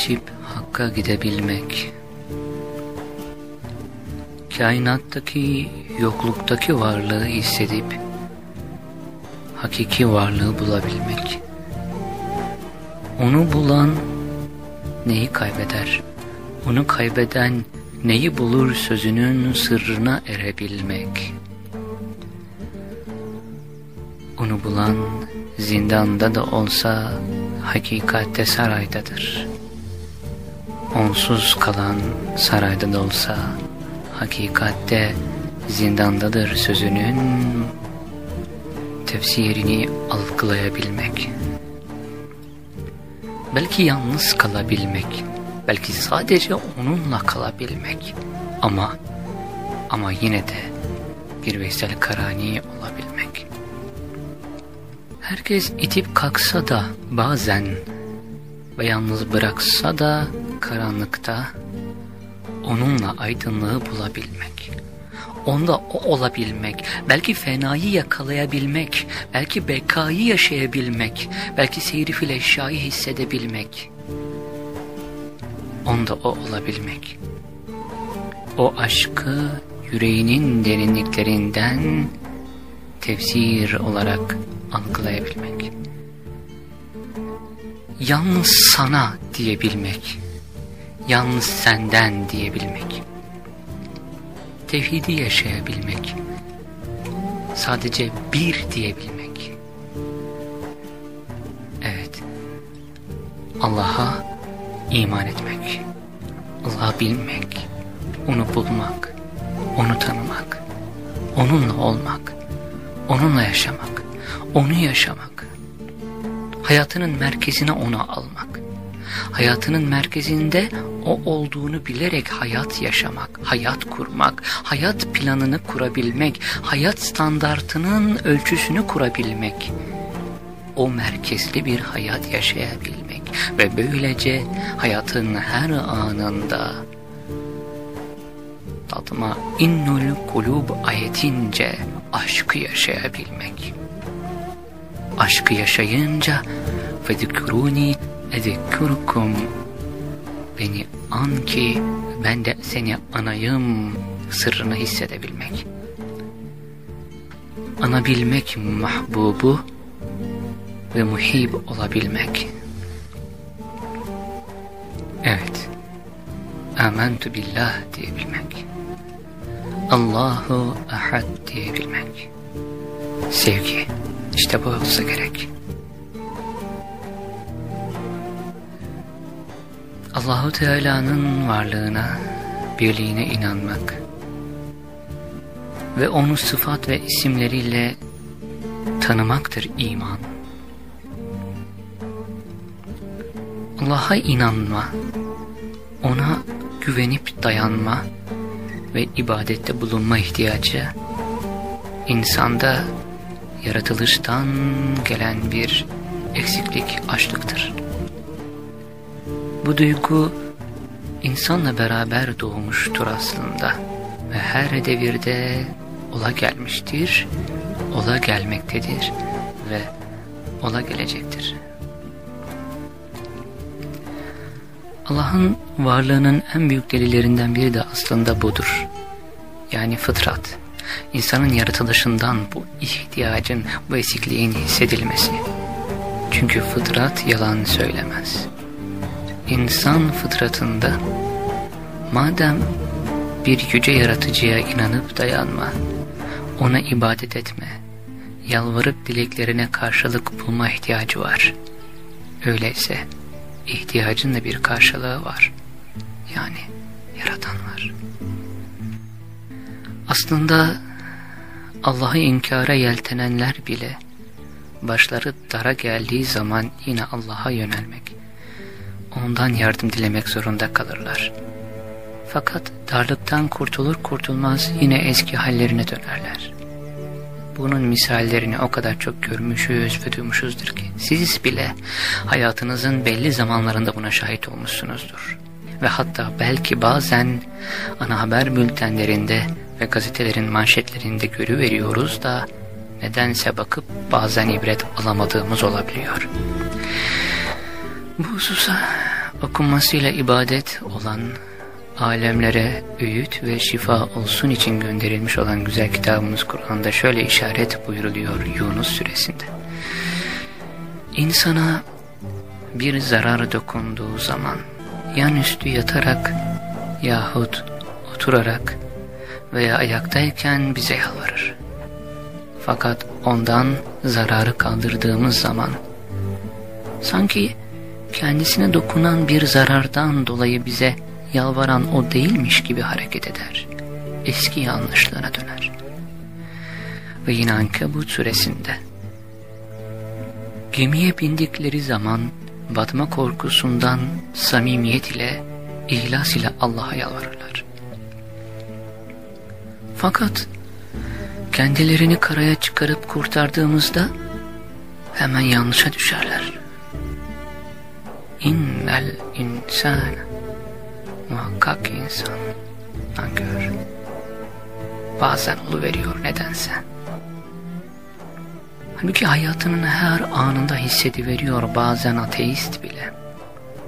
Geçip Hakk'a gidebilmek. Kainattaki yokluktaki varlığı hissedip hakiki varlığı bulabilmek. Onu bulan neyi kaybeder? Onu kaybeden neyi bulur sözünün sırrına erebilmek. Onu bulan zindanda da olsa hakikatte saraydadır. Onsuz kalan sarayda da olsa hakikatte zindandadır sözünün tefsirini algılayabilmek. Belki yalnız kalabilmek, belki sadece onunla kalabilmek ama ama yine de bir Veysel Karani olabilmek. Herkes itip kalksa da bazen ve yalnız bıraksa da karanlıkta onunla aydınlığı bulabilmek. Onda o olabilmek, belki fenayı yakalayabilmek, belki bekayı yaşayabilmek, belki seyri fil eşyayı hissedebilmek. Onda o olabilmek. O aşkı yüreğinin derinliklerinden tefsir olarak algılayabilmek. Yalnız sana diyebilmek. Yalnız senden diyebilmek. Tevhidi yaşayabilmek. Sadece bir diyebilmek. Evet. Allah'a iman etmek. Allah'ı bilmek. Onu bulmak. Onu tanımak. Onunla olmak. Onunla yaşamak. Onu yaşamak. Hayatının merkezine onu almak. Hayatının merkezinde o olduğunu bilerek hayat yaşamak, hayat kurmak, hayat planını kurabilmek, hayat standartının ölçüsünü kurabilmek. O merkezli bir hayat yaşayabilmek ve böylece hayatın her anında tadıma innul kulub ayetince aşkı yaşayabilmek. Aşkı yaşayınca fedikuruni ezekkurukum beni an ki ben de seni anayım sırrını hissedebilmek. Anabilmek mahbubu ve muhib olabilmek. Evet. Amentu billah diyebilmek. Allahu ahad diyebilmek. Sevgi. işte bu olsa gerek. Allahu Teala'nın varlığına, birliğine inanmak ve onu sıfat ve isimleriyle tanımaktır iman. Allah'a inanma, ona güvenip dayanma ve ibadette bulunma ihtiyacı insanda yaratılıştan gelen bir eksiklik, açlıktır. Bu duygu insanla beraber doğmuştur aslında ve her devirde ola gelmiştir, ola gelmektedir ve ola gelecektir. Allah'ın varlığının en büyük delillerinden biri de aslında budur. Yani fıtrat. İnsanın yaratılışından bu ihtiyacın, bu eksikliğin hissedilmesi. Çünkü fıtrat yalan söylemez. İnsan fıtratında madem bir yüce yaratıcıya inanıp dayanma, ona ibadet etme, yalvarıp dileklerine karşılık bulma ihtiyacı var. Öyleyse ihtiyacın da bir karşılığı var. Yani yaratan var. Aslında Allah'ı inkara yeltenenler bile başları dara geldiği zaman yine Allah'a yönelmek, ondan yardım dilemek zorunda kalırlar. Fakat darlıktan kurtulur kurtulmaz yine eski hallerine dönerler. Bunun misallerini o kadar çok görmüşüz ve duymuşuzdur ki siz bile hayatınızın belli zamanlarında buna şahit olmuşsunuzdur. Ve hatta belki bazen ana haber bültenlerinde ve gazetelerin manşetlerinde görüveriyoruz da nedense bakıp bazen ibret alamadığımız olabiliyor. Bu hususa okunmasıyla ibadet olan alemlere öğüt ve şifa olsun için gönderilmiş olan güzel kitabımız Kur'an'da şöyle işaret buyuruluyor Yunus suresinde. İnsana bir zarar dokunduğu zaman yan üstü yatarak yahut oturarak veya ayaktayken bize yalvarır. Fakat ondan zararı kaldırdığımız zaman sanki kendisine dokunan bir zarardan dolayı bize yalvaran o değilmiş gibi hareket eder. Eski yanlışlığına döner. Ve yine Ankebut suresinde gemiye bindikleri zaman batma korkusundan samimiyet ile, ihlas ile Allah'a yalvarırlar. Fakat kendilerini karaya çıkarıp kurtardığımızda hemen yanlışa düşerler. İnnel insan muhakkak insan nankör. Bazen veriyor nedense. Halbuki hayatının her anında hissediveriyor bazen ateist bile.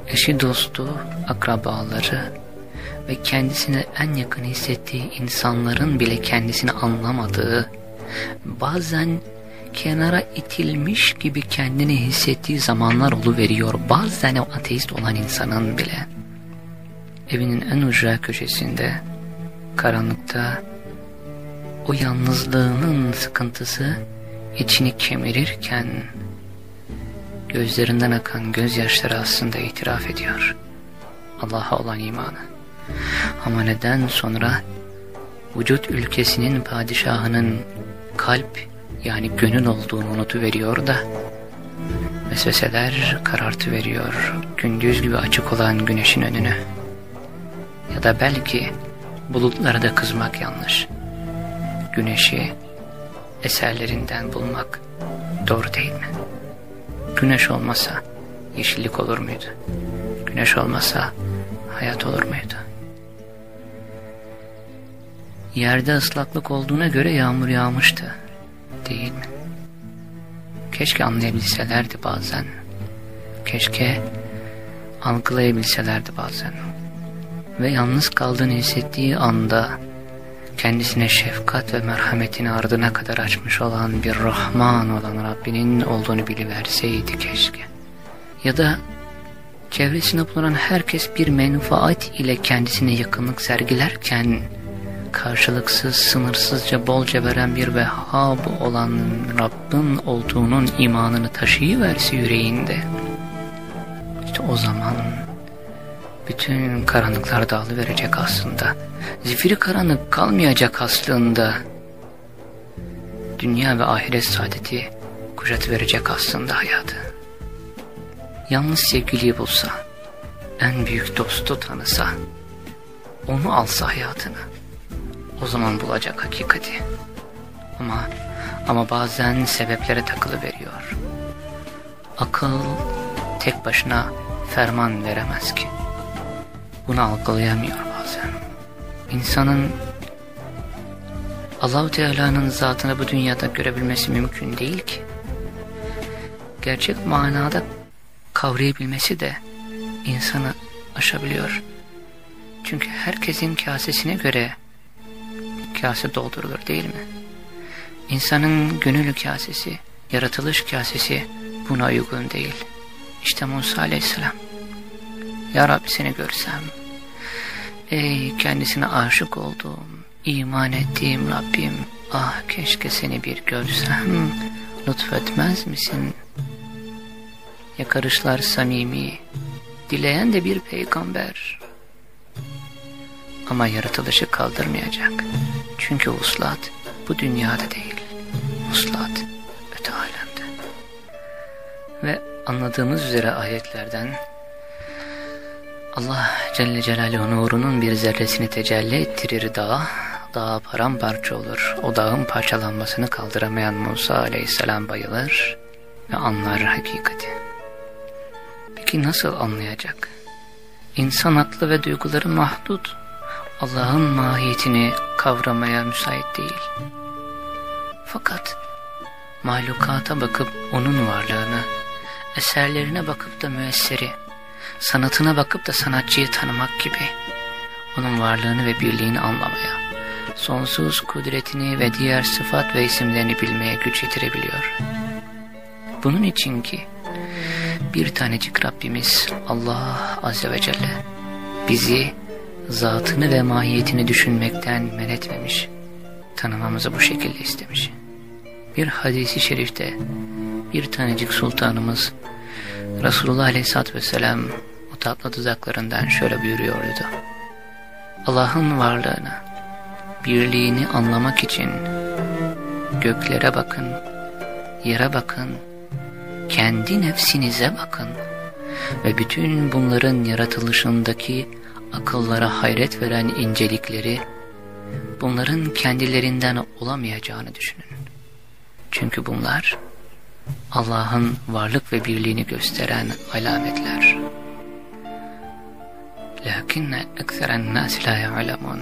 Eşi dostu, akrabaları ve kendisine en yakın hissettiği insanların bile kendisini anlamadığı, bazen kenara itilmiş gibi kendini hissettiği zamanlar veriyor. Bazen o ateist olan insanın bile evinin en ucra köşesinde, karanlıkta, o yalnızlığının sıkıntısı içini kemirirken gözlerinden akan gözyaşları aslında itiraf ediyor. Allah'a olan imanı. Ama neden sonra vücut ülkesinin padişahının kalp yani gönül olduğunu unutuveriyor da vesveseler karartı veriyor gündüz gibi açık olan güneşin önünü. Ya da belki bulutlara da kızmak yanlış. Güneşi eserlerinden bulmak doğru değil mi? Güneş olmasa yeşillik olur muydu? Güneş olmasa hayat olur muydu? Yerde ıslaklık olduğuna göre yağmur yağmıştı. Değil mi? Keşke anlayabilselerdi bazen. Keşke algılayabilselerdi bazen. Ve yalnız kaldığını hissettiği anda kendisine şefkat ve merhametini ardına kadar açmış olan bir Rahman olan Rabbinin olduğunu biliverseydi keşke. Ya da çevresinde bulunan herkes bir menfaat ile kendisine yakınlık sergilerken karşılıksız, sınırsızca, bolca veren bir Vehhab olan Rabbin olduğunun imanını taşıyıverse yüreğinde. İşte o zaman bütün karanlıklar dağılıverecek aslında. Zifiri karanlık kalmayacak aslında. Dünya ve ahiret saadeti kuşat verecek aslında hayatı. Yalnız sevgiliyi bulsa, en büyük dostu tanısa, onu alsa hayatını, o zaman bulacak hakikati. Ama ama bazen sebeplere takılı veriyor. Akıl tek başına ferman veremez ki. Bunu algılayamıyor bazen. İnsanın Allahu Teala'nın zatını bu dünyada görebilmesi mümkün değil ki. Gerçek manada kavrayabilmesi de insanı aşabiliyor. Çünkü herkesin kasesine göre kase doldurulur değil mi? İnsanın gönül kasesi, yaratılış kasesi buna uygun değil. İşte Musa aleyhisselam. Ya Rabbi seni görsem, ey kendisine aşık olduğum, iman ettiğim Rabbim, ah keşke seni bir görsem, lütfetmez misin? Yakarışlar samimi, dileyen de bir peygamber. Ama yaratılışı kaldırmayacak. Çünkü uslat bu dünyada değil. Uslat öte alemde. Ve anladığımız üzere ayetlerden Allah Celle Celaluhu nurunun bir zerresini tecelli ettirir dağa, dağa paramparça olur. O dağın parçalanmasını kaldıramayan Musa aleyhisselam bayılır ve anlar hakikati. Peki nasıl anlayacak? İnsan aklı ve duyguları mahdut. Allah'ın mahiyetini kavramaya müsait değil. Fakat mahlukata bakıp onun varlığını, eserlerine bakıp da müesseri, sanatına bakıp da sanatçıyı tanımak gibi onun varlığını ve birliğini anlamaya, sonsuz kudretini ve diğer sıfat ve isimlerini bilmeye güç yetirebiliyor. Bunun için ki bir tanecik Rabbimiz Allah Azze ve Celle bizi zatını ve mahiyetini düşünmekten men etmemiş, tanımamızı bu şekilde istemiş. Bir hadisi şerifte bir tanecik sultanımız Resulullah Aleyhisselatü Vesselam o tatlı dudaklarından şöyle buyuruyordu. Allah'ın varlığını, birliğini anlamak için göklere bakın, yere bakın, kendi nefsinize bakın ve bütün bunların yaratılışındaki akıllara hayret veren incelikleri bunların kendilerinden olamayacağını düşünün. Çünkü bunlar Allah'ın varlık ve birliğini gösteren alametler. Lakinne ekseren nas la ya'lemun.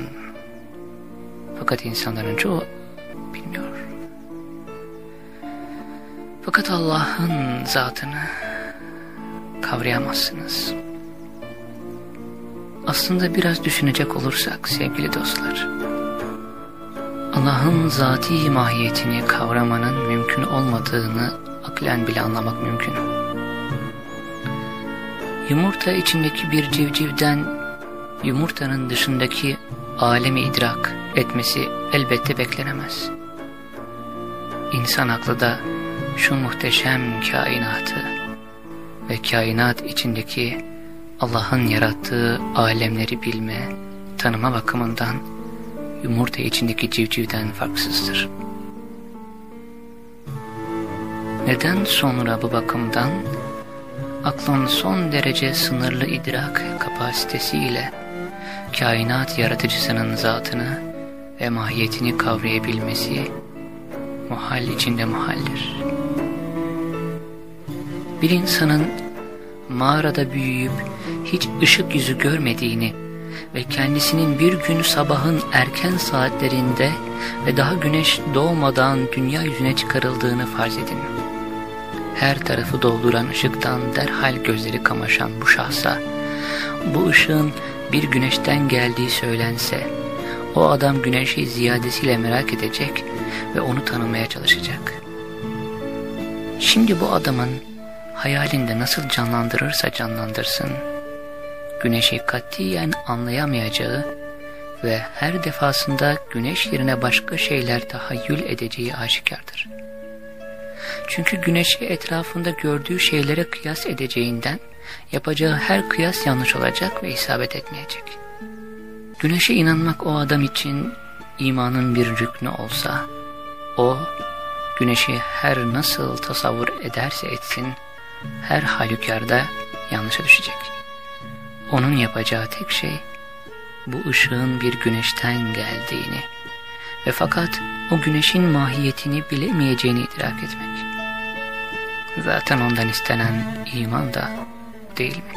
Fakat insanların çoğu bilmiyor. Fakat Allah'ın zatını kavrayamazsınız. Aslında biraz düşünecek olursak sevgili dostlar, Allah'ın zati mahiyetini kavramanın mümkün olmadığını aklen bile anlamak mümkün. Yumurta içindeki bir civcivden yumurtanın dışındaki alemi idrak etmesi elbette beklenemez. İnsan aklı da şu muhteşem kainatı ve kainat içindeki Allah'ın yarattığı alemleri bilme, tanıma bakımından yumurta içindeki civcivden farksızdır. Neden sonra bu bakımdan aklın son derece sınırlı idrak kapasitesiyle kainat yaratıcısının zatını ve mahiyetini kavrayabilmesi muhal içinde muhaldir. Bir insanın mağarada büyüyüp hiç ışık yüzü görmediğini ve kendisinin bir gün sabahın erken saatlerinde ve daha güneş doğmadan dünya yüzüne çıkarıldığını farz edin. Her tarafı dolduran ışıktan derhal gözleri kamaşan bu şahsa, bu ışığın bir güneşten geldiği söylense, o adam güneşi ziyadesiyle merak edecek ve onu tanımaya çalışacak. Şimdi bu adamın hayalinde nasıl canlandırırsa canlandırsın, güneşi katiyen anlayamayacağı ve her defasında güneş yerine başka şeyler tahayyül edeceği aşikardır. Çünkü güneşi etrafında gördüğü şeylere kıyas edeceğinden yapacağı her kıyas yanlış olacak ve isabet etmeyecek. Güneşe inanmak o adam için imanın bir rüknü olsa, o güneşi her nasıl tasavvur ederse etsin, her halükarda yanlışa düşecek. Onun yapacağı tek şey bu ışığın bir güneşten geldiğini ve fakat o güneşin mahiyetini bilemeyeceğini idrak etmek. Zaten ondan istenen iman da değil mi?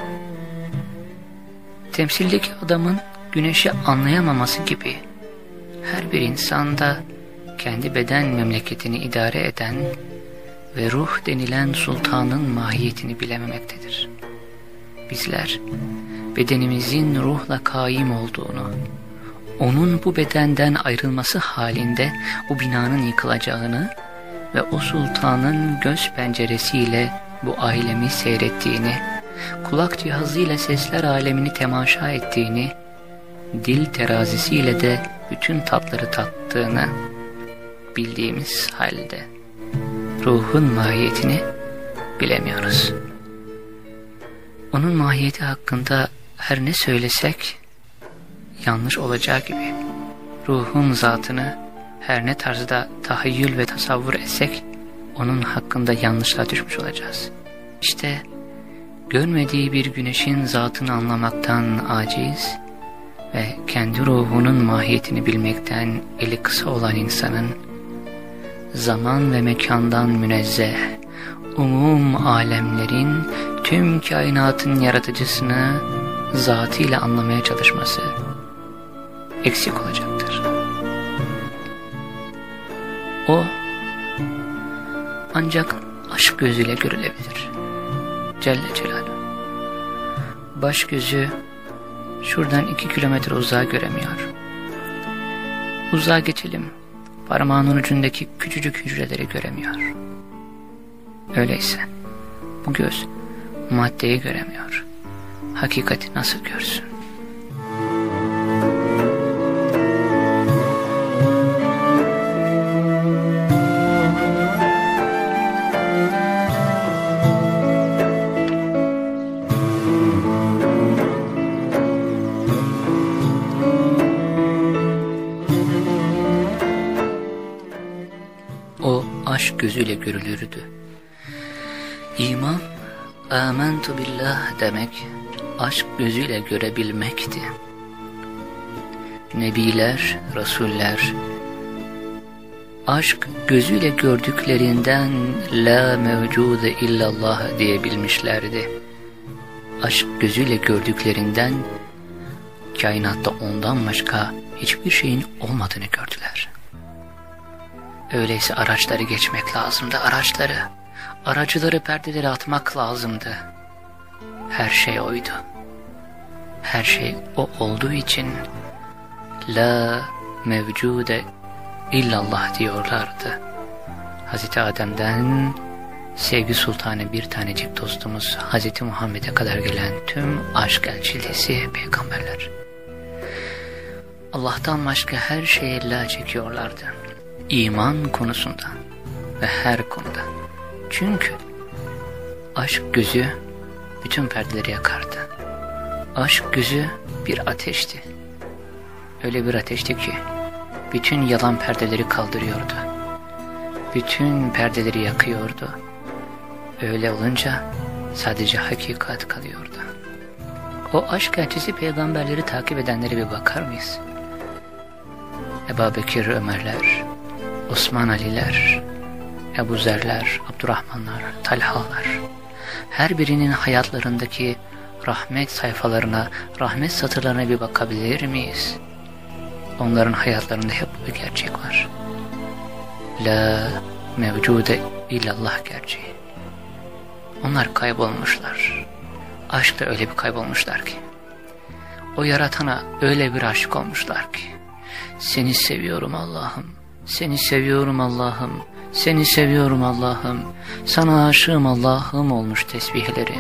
Temsildeki adamın güneşi anlayamaması gibi her bir insanda kendi beden memleketini idare eden ve ruh denilen sultanın mahiyetini bilememektedir. Bizler bedenimizin ruhla kaim olduğunu, onun bu bedenden ayrılması halinde bu binanın yıkılacağını ve o sultanın göz penceresiyle bu ailemi seyrettiğini, kulak cihazıyla sesler alemini temaşa ettiğini, dil terazisiyle de bütün tatları tattığını bildiğimiz halde ruhun mahiyetini bilemiyoruz. Onun mahiyeti hakkında her ne söylesek yanlış olacağı gibi ruhun zatını her ne tarzda tahayyül ve tasavvur etsek onun hakkında yanlışla düşmüş olacağız. İşte görmediği bir güneşin zatını anlamaktan aciz ve kendi ruhunun mahiyetini bilmekten eli kısa olan insanın zaman ve mekandan münezzeh, umum alemlerin, tüm kainatın yaratıcısını zatıyla anlamaya çalışması eksik olacaktır. O ancak aşk gözüyle görülebilir. Celle Celaluhu. Baş gözü şuradan iki kilometre uzağa göremiyor. Uzağa geçelim. Parmağının ucundaki küçücük hücreleri göremiyor. Öyleyse bu göz maddeyi göremiyor. Hakikati nasıl görsün? aşk gözüyle görülürdü. İman, amentu billah demek, aşk gözüyle görebilmekti. Nebiler, Rasuller, aşk gözüyle gördüklerinden la mevcude illallah diyebilmişlerdi. Aşk gözüyle gördüklerinden kainatta ondan başka hiçbir şeyin olmadığını gördüler. Öyleyse araçları geçmek lazımdı, araçları. Aracıları perdeleri atmak lazımdı. Her şey oydu. Her şey o olduğu için La mevcude illallah diyorlardı. Hazreti Adem'den sevgi sultanı bir tanecik dostumuz Hazreti Muhammed'e kadar gelen tüm aşk elçilisi peygamberler. Allah'tan başka her şeye la çekiyorlardı iman konusunda ve her konuda. Çünkü aşk gözü bütün perdeleri yakardı. Aşk gözü bir ateşti. Öyle bir ateşti ki bütün yalan perdeleri kaldırıyordu. Bütün perdeleri yakıyordu. Öyle olunca sadece hakikat kalıyordu. O aşk elçisi peygamberleri takip edenlere bir bakar mıyız? Ebu Bekir Ömerler, Osman Aliler, Ebu Zerler, Abdurrahmanlar, Talhalar, her birinin hayatlarındaki rahmet sayfalarına, rahmet satırlarına bir bakabilir miyiz? Onların hayatlarında hep bir gerçek var. La mevcude illallah gerçeği. Onlar kaybolmuşlar. Aşkta öyle bir kaybolmuşlar ki. O yaratana öyle bir aşık olmuşlar ki. Seni seviyorum Allah'ım seni seviyorum Allah'ım, seni seviyorum Allah'ım, sana aşığım Allah'ım olmuş tesbihleri.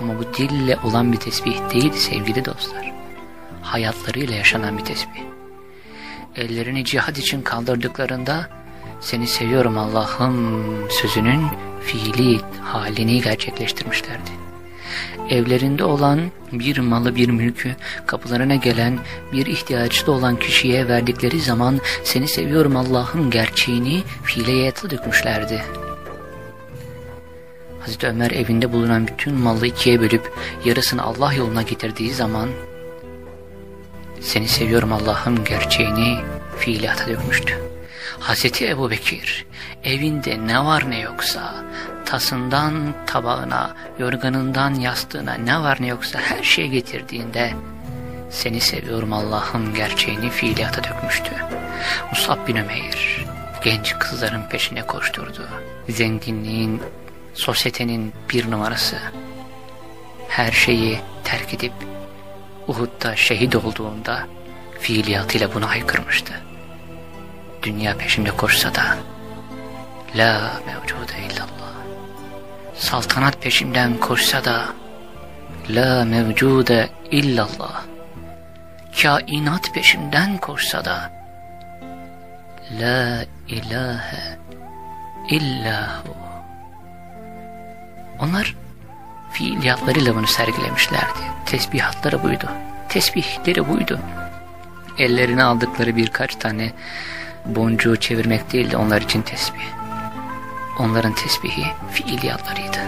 Ama bu dille olan bir tesbih değil sevgili dostlar. Hayatlarıyla yaşanan bir tesbih. Ellerini cihad için kaldırdıklarında seni seviyorum Allah'ım sözünün fiili halini gerçekleştirmişlerdi evlerinde olan bir malı bir mülkü kapılarına gelen bir ihtiyaçlı olan kişiye verdikleri zaman seni seviyorum Allah'ın gerçeğini fiileye dökmüşlerdi. Hazreti Ömer evinde bulunan bütün malı ikiye bölüp yarısını Allah yoluna getirdiği zaman seni seviyorum Allah'ın gerçeğini fiiliyata dökmüştü. Hazreti Ebu Bekir evinde ne var ne yoksa tasından tabağına, yorganından yastığına ne var ne yoksa her şey getirdiğinde seni seviyorum Allah'ım gerçeğini fiiliyata dökmüştü. Musab bin Ömeyr genç kızların peşine koşturdu. Zenginliğin, sosyetenin bir numarası. Her şeyi terk edip Uhud'da şehit olduğunda fiiliyatıyla bunu haykırmıştı. Dünya peşimde koşsa da La mevcude illallah Saltanat peşimden koşsa da La mevcude illallah Kainat peşimden koşsa da La ilahe illahu Onlar fiiliyatlarıyla bunu sergilemişlerdi. Tesbihatları buydu. Tesbihleri buydu. Ellerine aldıkları birkaç tane boncuğu çevirmek değildi onlar için tesbih. Onların tesbihi fiiliyatlarıydı.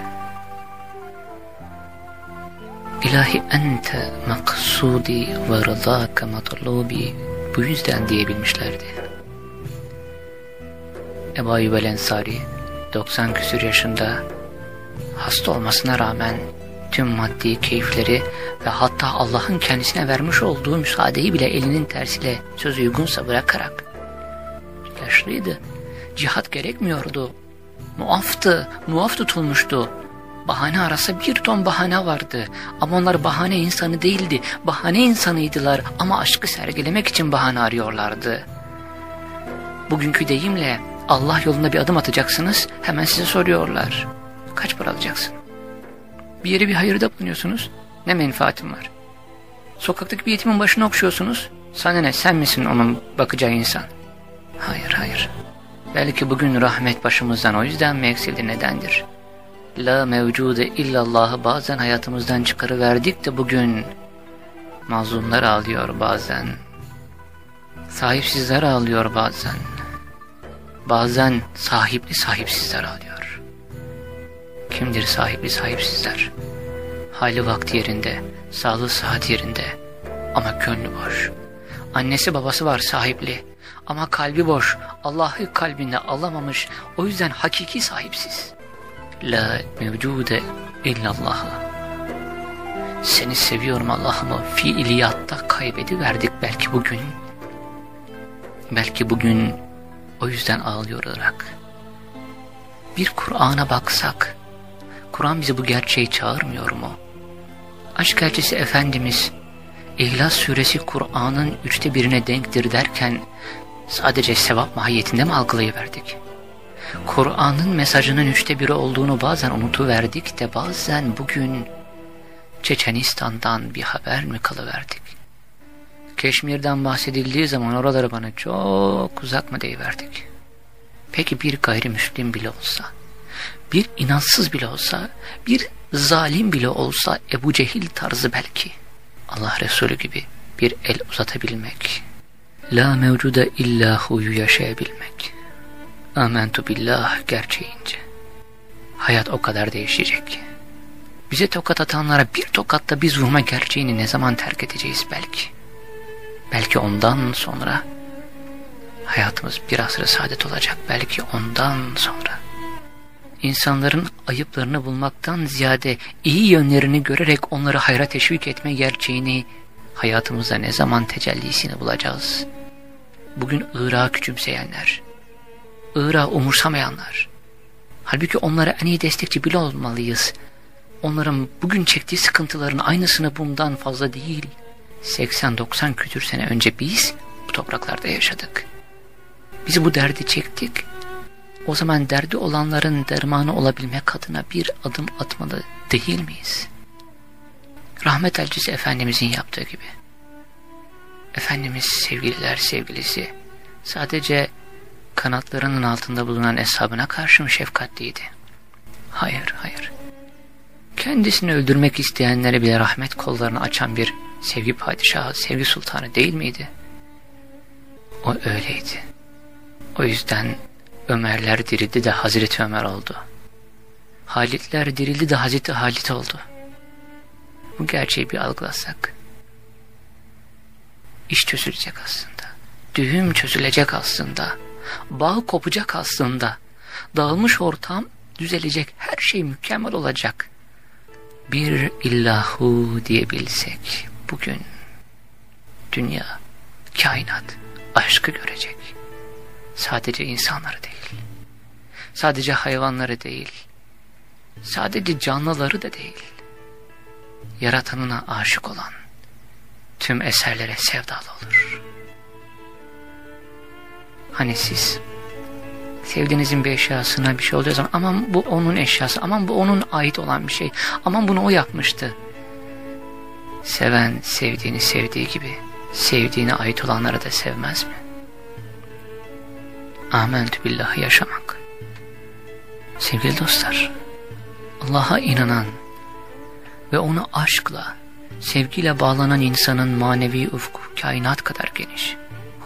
İlahi ente maksudi ve rızâke matlubi bu yüzden diyebilmişlerdi. Ebu Ayyub el Ensari 90 küsür yaşında hasta olmasına rağmen tüm maddi keyifleri ve hatta Allah'ın kendisine vermiş olduğu müsaadeyi bile elinin tersiyle söz uygunsa bırakarak yaşlıydı. Cihat gerekmiyordu. Muaftı, muaf tutulmuştu. Bahane arasa bir ton bahane vardı. Ama onlar bahane insanı değildi. Bahane insanıydılar ama aşkı sergilemek için bahane arıyorlardı. Bugünkü deyimle Allah yolunda bir adım atacaksınız hemen size soruyorlar. Kaç para alacaksın? Bir yere bir hayırda bulunuyorsunuz. Ne menfaatin var? Sokaktaki bir yetimin başını okşuyorsunuz. Sana ne sen misin onun bakacağı insan? Hayır hayır. Belki bugün rahmet başımızdan o yüzden mi eksildi nedendir? La mevcude illallahı bazen hayatımızdan çıkarıverdik de bugün mazlumlar ağlıyor bazen. Sahipsizler ağlıyor bazen. Bazen sahipli sahipsizler ağlıyor. Kimdir sahipli sahipsizler? Hali vakti yerinde, sağlığı sıhhat yerinde ama gönlü boş. Annesi babası var sahipli ama kalbi boş. Allah'ı kalbinde alamamış. O yüzden hakiki sahipsiz. La mevcude illallahı. Seni seviyorum Allah'ımı fiiliyatta kaybediverdik belki bugün. Belki bugün o yüzden ağlıyor Irak. Bir Kur'an'a baksak, Kur'an bizi bu gerçeği çağırmıyor mu? Aşk elçisi Efendimiz, İhlas suresi Kur'an'ın üçte birine denktir derken, sadece sevap mahiyetinde mi algılayıverdik? Kur'an'ın mesajının üçte biri olduğunu bazen unutuverdik de bazen bugün Çeçenistan'dan bir haber mi kalıverdik? Keşmir'den bahsedildiği zaman oraları bana çok uzak mı deyiverdik? Peki bir gayrimüslim bile olsa, bir inansız bile olsa, bir zalim bile olsa Ebu Cehil tarzı belki Allah Resulü gibi bir el uzatabilmek, la mevcude illahu yaşayabilmek, amentu billah gerçeğince. Hayat o kadar değişecek ki. Bize tokat atanlara bir tokatta biz vurma gerçeğini ne zaman terk edeceğiz belki. Belki ondan sonra hayatımız bir asrı saadet olacak. Belki ondan sonra. İnsanların ayıplarını bulmaktan ziyade iyi yönlerini görerek onları hayra teşvik etme gerçeğini hayatımızda ne zaman tecellisini bulacağız? Bugün Irak'ı küçümseyenler, Irak'ı umursamayanlar, halbuki onlara en iyi destekçi bile olmalıyız. Onların bugün çektiği sıkıntıların aynısını bundan fazla değil, 80-90 kütür sene önce biz bu topraklarda yaşadık. Biz bu derdi çektik. O zaman derdi olanların dermanı olabilmek adına bir adım atmalı değil miyiz? Rahmet elçisi Efendimizin yaptığı gibi. Efendimiz sevgililer sevgilisi sadece kanatlarının altında bulunan eshabına karşı mı şefkatliydi? Hayır, hayır. Kendisini öldürmek isteyenlere bile rahmet kollarını açan bir sevgi padişahı, sevgi sultanı değil miydi? O öyleydi. O yüzden Ömerler dirildi de Hazreti Ömer oldu. Halitler dirildi de Hazreti Halit oldu. Bu gerçeği bir algılasak. İş çözülecek aslında. Düğüm çözülecek aslında. Bağ kopacak aslında. Dağılmış ortam düzelecek. Her şey mükemmel olacak. Bir illahu diyebilsek bugün dünya, kainat aşkı görecek. Sadece insanları değil. Sadece hayvanları değil. Sadece canlıları da değil. Yaratanına aşık olan, tüm eserlere sevdalı olur. Hani siz sevdiğinizin bir eşyasına bir şey oluyor zaman aman bu onun eşyası, aman bu onun ait olan bir şey, aman bunu o yapmıştı. Seven sevdiğini sevdiği gibi sevdiğine ait olanları da sevmez mi? Amentü billahi yaşamak. Sevgili dostlar, Allah'a inanan ve onu aşkla, sevgiyle bağlanan insanın manevi ufku kainat kadar geniş.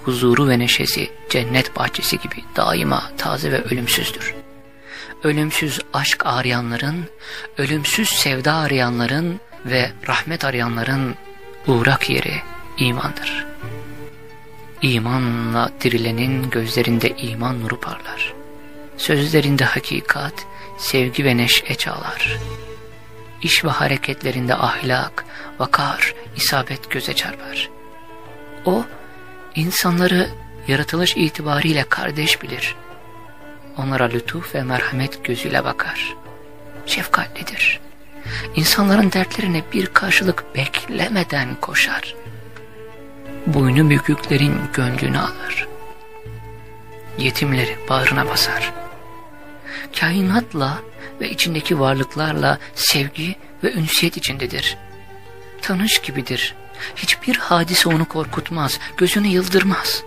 Huzuru ve neşesi cennet bahçesi gibi daima taze ve ölümsüzdür. Ölümsüz aşk arayanların, ölümsüz sevda arayanların ve rahmet arayanların uğrak yeri imandır. İmanla dirilenin gözlerinde iman nuru parlar. Sözlerinde hakikat, sevgi ve neşe çağlar. İş ve hareketlerinde ahlak, vakar, isabet göze çarpar. O, insanları yaratılış itibariyle kardeş bilir. Onlara lütuf ve merhamet gözüyle bakar. Şefkatlidir. İnsanların dertlerine bir karşılık beklemeden koşar. Boynu büküklerin gönlünü alır. Yetimleri bağrına basar. Kainatla ve içindeki varlıklarla sevgi ve ünsiyet içindedir. Tanış gibidir. Hiçbir hadise onu korkutmaz, gözünü yıldırmaz.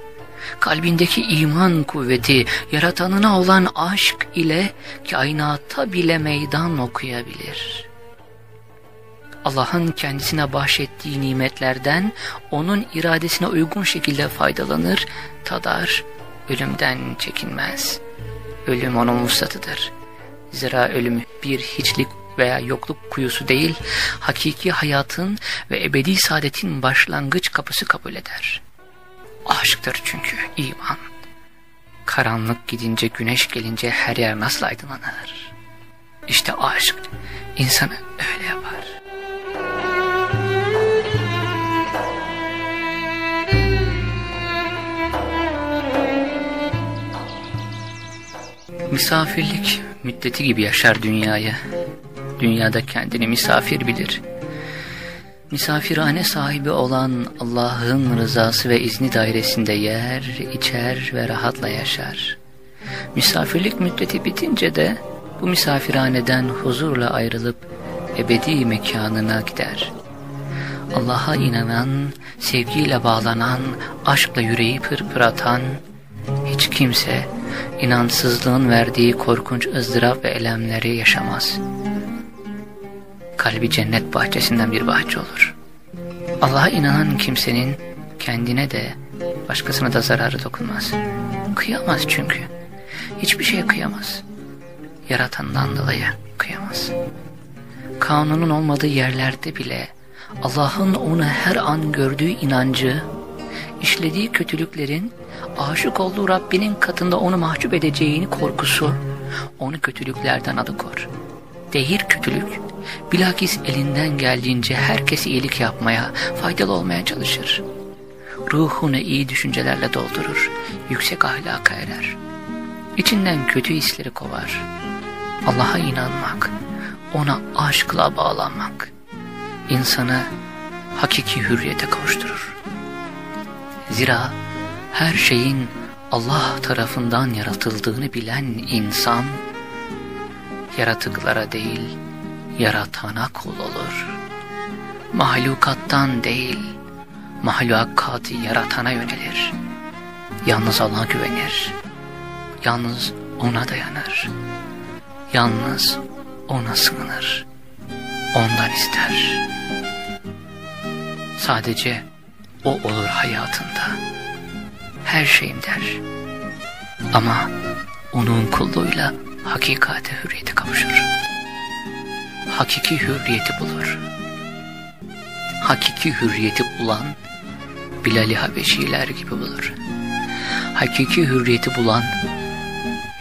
Kalbindeki iman kuvveti, yaratanına olan aşk ile kainata bile meydan okuyabilir. Allah'ın kendisine bahşettiği nimetlerden onun iradesine uygun şekilde faydalanır, tadar, ölümden çekinmez. Ölüm onun vuslatıdır. Zira ölüm bir hiçlik veya yokluk kuyusu değil, hakiki hayatın ve ebedi saadetin başlangıç kapısı kabul eder. Aşktır çünkü iman. Karanlık gidince güneş gelince her yer nasıl aydınlanır? İşte aşk insanı öyle yapar. Misafirlik müddeti gibi yaşar dünyayı. Dünyada kendini misafir bilir. Misafirhane sahibi olan Allah'ın rızası ve izni dairesinde yer, içer ve rahatla yaşar. Misafirlik müddeti bitince de bu misafirhaneden huzurla ayrılıp ebedi mekanına gider. Allah'a inanan, sevgiyle bağlanan, aşkla yüreği pırpır atan, hiç kimse inansızlığın verdiği korkunç ızdırap ve elemleri yaşamaz. Kalbi cennet bahçesinden bir bahçe olur. Allah'a inanan kimsenin kendine de başkasına da zararı dokunmaz. Kıyamaz çünkü. Hiçbir şeye kıyamaz. Yaratandan dolayı kıyamaz. Kanunun olmadığı yerlerde bile Allah'ın onu her an gördüğü inancı, işlediği kötülüklerin aşık olduğu Rabbinin katında onu mahcup edeceğini korkusu onu kötülüklerden alıkor. Değil kötülük, bilakis elinden geldiğince herkese iyilik yapmaya, faydalı olmaya çalışır. Ruhunu iyi düşüncelerle doldurur, yüksek ahlaka erer. İçinden kötü hisleri kovar. Allah'a inanmak, ona aşkla bağlanmak, insanı hakiki hürriyete kavuşturur. Zira her şeyin Allah tarafından yaratıldığını bilen insan, yaratıklara değil, yaratana kul olur. Mahlukattan değil, mahlukatı yaratana yönelir. Yalnız ona güvenir. Yalnız ona dayanır. Yalnız ona sığınır. Ondan ister. Sadece o olur hayatında. Her şeyim der. Ama onun kulluğuyla hakikate hürriyete kavuşur. Hakiki hürriyeti bulur. Hakiki hürriyeti bulan Bilal-i Habeşiler gibi bulur. Hakiki hürriyeti bulan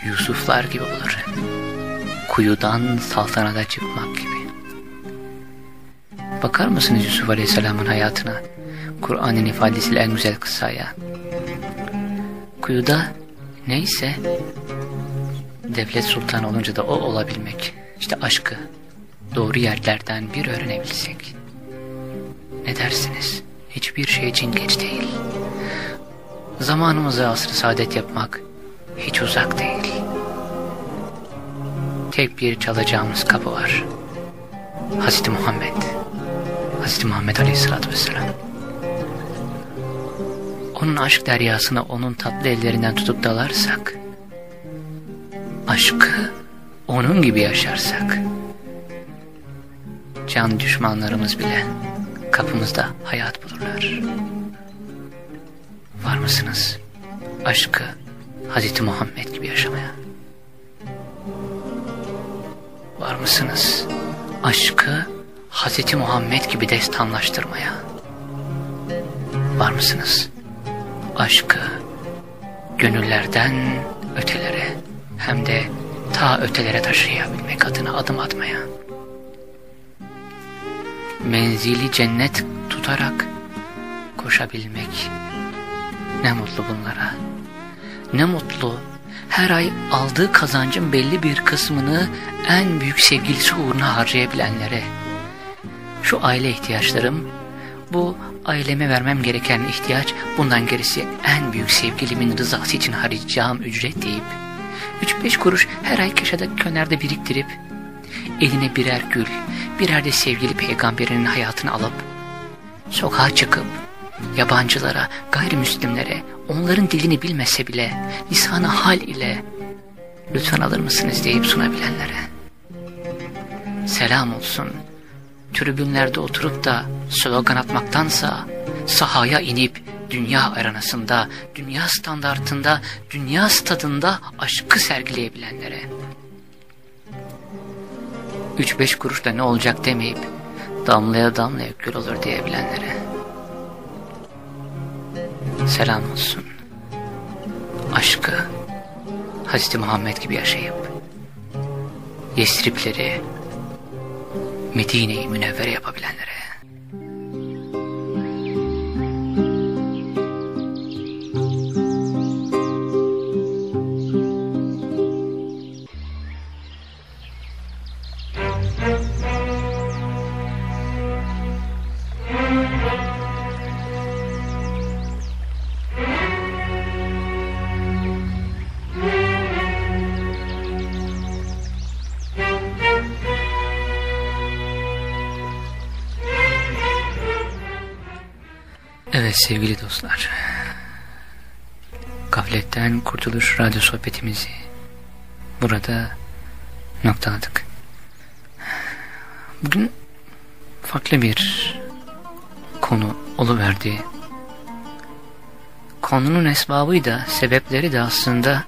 Yusuflar gibi bulur. Kuyudan saltanata çıkmak gibi. Bakar mısınız Yusuf Aleyhisselam'ın hayatına? Kur'an'ın ifadesiyle en güzel kıssaya. Kuyuda neyse devlet sultanı olunca da o olabilmek. İşte aşkı doğru yerlerden bir öğrenebilsek. Ne dersiniz? hiçbir şey için geç değil. Zamanımızı asr-ı saadet yapmak hiç uzak değil. Tek bir çalacağımız kapı var. Hazreti Muhammed. Hazreti Muhammed Aleyhisselatü Vesselam. Onun aşk deryasına onun tatlı ellerinden tutup dalarsak, aşkı onun gibi yaşarsak, can düşmanlarımız bile kapımızda hayat bulurlar. Var mısınız aşkı Hazreti Muhammed gibi yaşamaya? Var mısınız aşkı Hazreti Muhammed gibi destanlaştırmaya? Var mısınız aşkı gönüllerden ötelere hem de ta ötelere taşıyabilmek adına adım atmaya? Menzili cennet tutarak koşabilmek ne mutlu bunlara. Ne mutlu her ay aldığı kazancın belli bir kısmını en büyük sevgilisi uğruna harcayabilenlere. Şu aile ihtiyaçlarım, bu aileme vermem gereken ihtiyaç, bundan gerisi en büyük sevgilimin rızası için harcayacağım ücret deyip, 3-5 kuruş her ay köşede könerde biriktirip, eline birer gül, birer de sevgili peygamberinin hayatını alıp, sokağa çıkıp, yabancılara, gayrimüslimlere, onların dilini bilmese bile, lisanı hal ile, lütfen alır mısınız deyip sunabilenlere. Selam olsun, tribünlerde oturup da slogan atmaktansa, sahaya inip, dünya aranasında, dünya standartında, dünya stadında aşkı sergileyebilenlere. Üç beş kuruşla ne olacak demeyip, damlaya damlaya gül olur diyebilenlere selam olsun. Aşkı Hazreti Muhammed gibi yaşayıp Yesripleri Medine'yi münevvere yapabilenlere Kurtuluş Radyo sohbetimizi burada noktaladık. Bugün farklı bir konu oluverdi. Konunun esbabı da sebepleri de aslında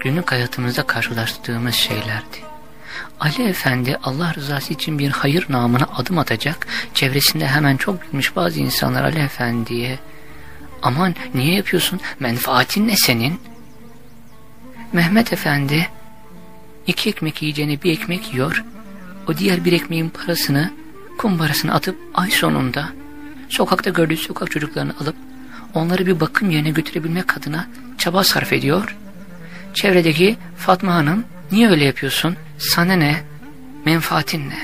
günlük hayatımızda karşılaştığımız şeylerdi. Ali Efendi Allah rızası için bir hayır namına adım atacak. Çevresinde hemen çok bilmiş bazı insanlar Ali Efendi'ye aman niye yapıyorsun menfaatin ne senin? Mehmet Efendi iki ekmek yiyeceğine bir ekmek yiyor. O diğer bir ekmeğin parasını kumbarasına atıp ay sonunda sokakta gördüğü sokak çocuklarını alıp onları bir bakım yerine götürebilmek adına çaba sarf ediyor. Çevredeki Fatma Hanım niye öyle yapıyorsun? Sana ne? Menfaatin ne?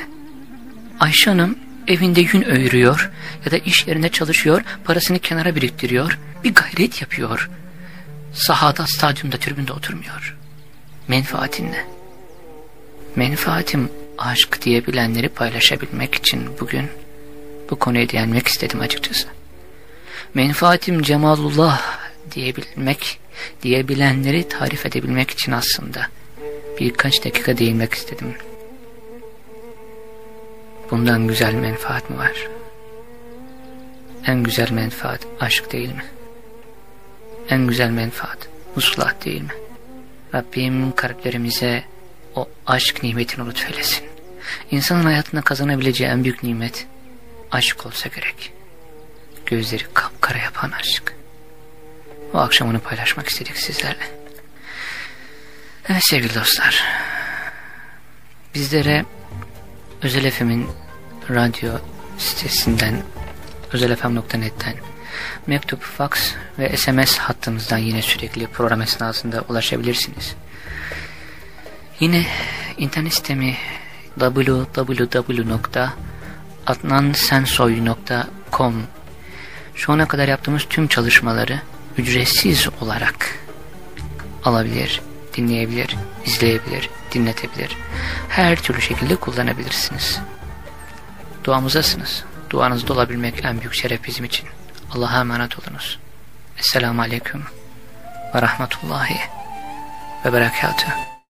Ayşe Hanım evinde yün öğürüyor ya da iş yerinde çalışıyor, parasını kenara biriktiriyor, bir gayret yapıyor. Sahada, stadyumda, tribünde oturmuyor. Menfaatin ne? Menfaatim aşk diyebilenleri paylaşabilmek için bugün bu konuya değinmek istedim açıkçası. Menfaatim cemalullah diyebilmek, diyebilenleri tarif edebilmek için aslında birkaç dakika değinmek istedim. Bundan güzel menfaat mı var? En güzel menfaat aşk değil mi? En güzel menfaat muslat değil mi? Rabbim kalplerimize o aşk nimetini lütfeylesin. İnsanın hayatında kazanabileceği en büyük nimet aşk olsa gerek. Gözleri kapkara yapan aşk. Bu akşam onu paylaşmak istedik sizlerle. Evet sevgili dostlar. Bizlere Özel FM'in radyo sitesinden özelfm.net'ten mektup, fax ve SMS hattımızdan yine sürekli program esnasında ulaşabilirsiniz. Yine internet sitemi www.adnansensoy.com şu ana kadar yaptığımız tüm çalışmaları ücretsiz olarak alabilir, dinleyebilir, izleyebilir, dinletebilir. Her türlü şekilde kullanabilirsiniz. Duamızdasınız. Duanızda olabilmek en büyük şeref bizim için. Allah'a emanet olunuz. Esselamu Aleyküm ve Rahmetullahi ve Berekatuhu.